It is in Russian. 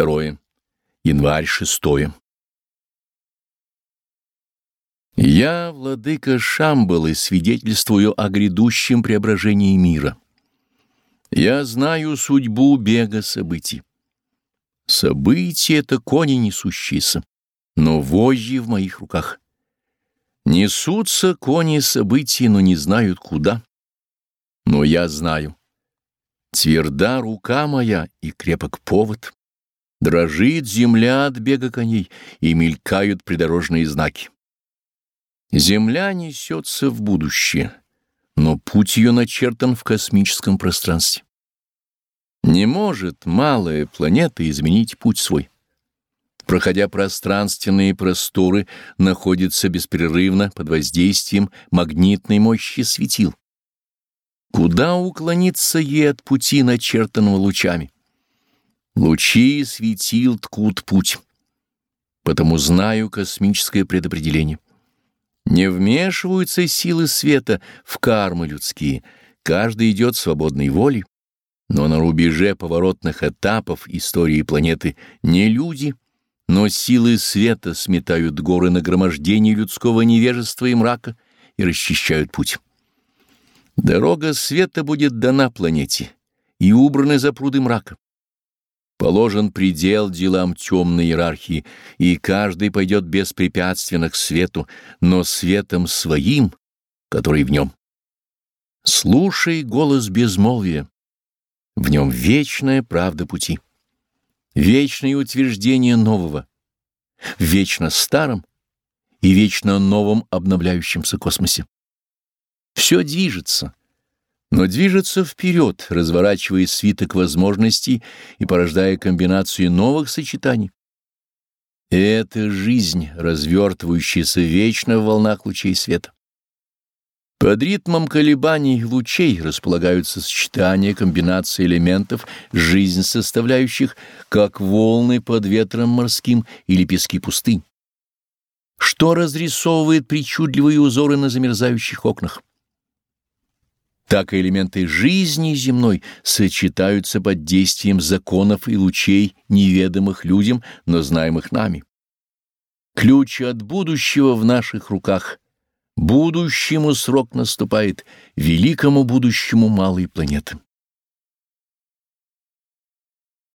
Второе. Январь шестое. Я, владыка Шамбалы, свидетельствую о грядущем преображении мира. Я знаю судьбу бега событий. События — это кони несущиеся, но вожжи в моих руках. Несутся кони событий, но не знают куда. Но я знаю. Тверда рука моя и крепок повод. Дрожит земля от бега коней, и мелькают придорожные знаки. Земля несется в будущее, но путь ее начертан в космическом пространстве. Не может малая планета изменить путь свой. Проходя пространственные просторы, находится беспрерывно под воздействием магнитной мощи светил. Куда уклониться ей от пути, начертанного лучами? Лучи светил ткут путь. Потому знаю космическое предопределение. Не вмешиваются силы света в кармы людские, каждый идет свободной волей, но на рубеже поворотных этапов истории планеты не люди, но силы света сметают горы нагромождений людского невежества и мрака и расчищают путь. Дорога света будет дана планете и убраны за пруды мрака. Положен предел делам темной иерархии, и каждый пойдет беспрепятственно к свету, но светом своим, который в нем. Слушай голос безмолвия. В нем вечная правда пути, вечное утверждение нового, в вечно старом и вечно новом обновляющемся космосе. Все движется но движется вперед, разворачивая свиток возможностей и порождая комбинацию новых сочетаний. Это жизнь, развертывающаяся вечно в волнах лучей света. Под ритмом колебаний лучей располагаются сочетания комбинаций элементов, жизнь составляющих, как волны под ветром морским или пески пустынь. Что разрисовывает причудливые узоры на замерзающих окнах? Так и элементы жизни земной сочетаются под действием законов и лучей, неведомых людям, но знаемых нами. Ключ от будущего в наших руках. Будущему срок наступает, великому будущему малой планеты.